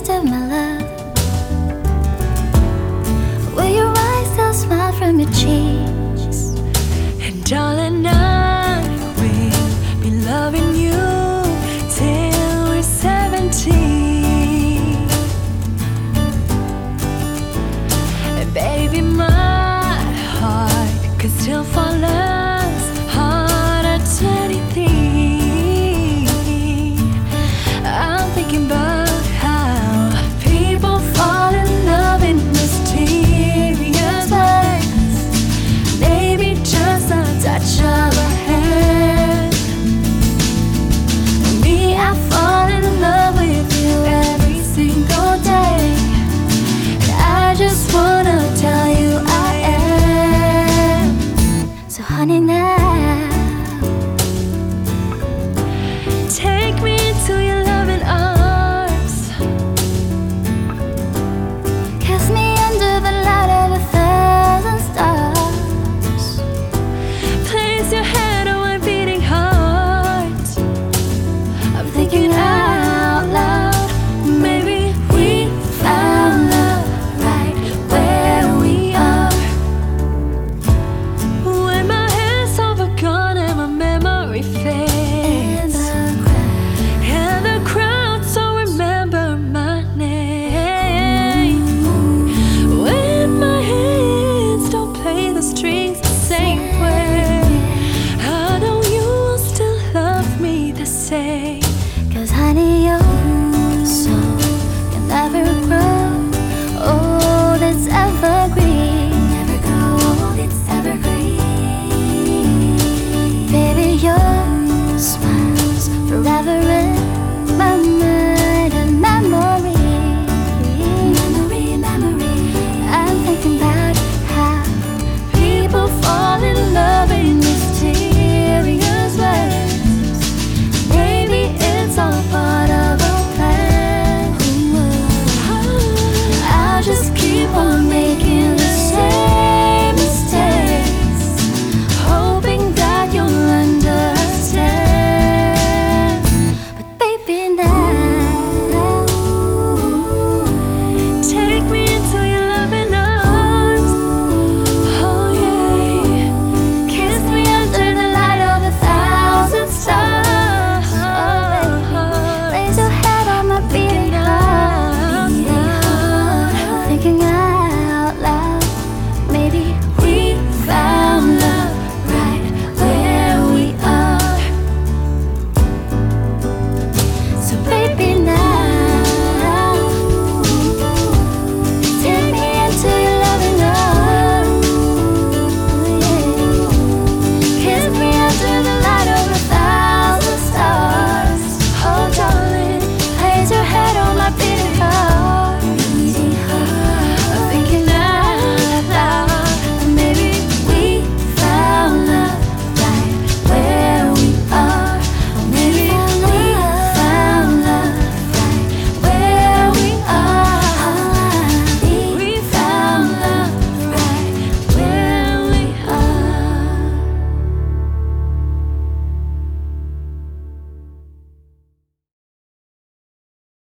taste of my love. Will your eyes still smile from your cheeks? And darling, I will be loving you till we're 17. And baby, my heart could still fall. Cause honey, you're so you never grow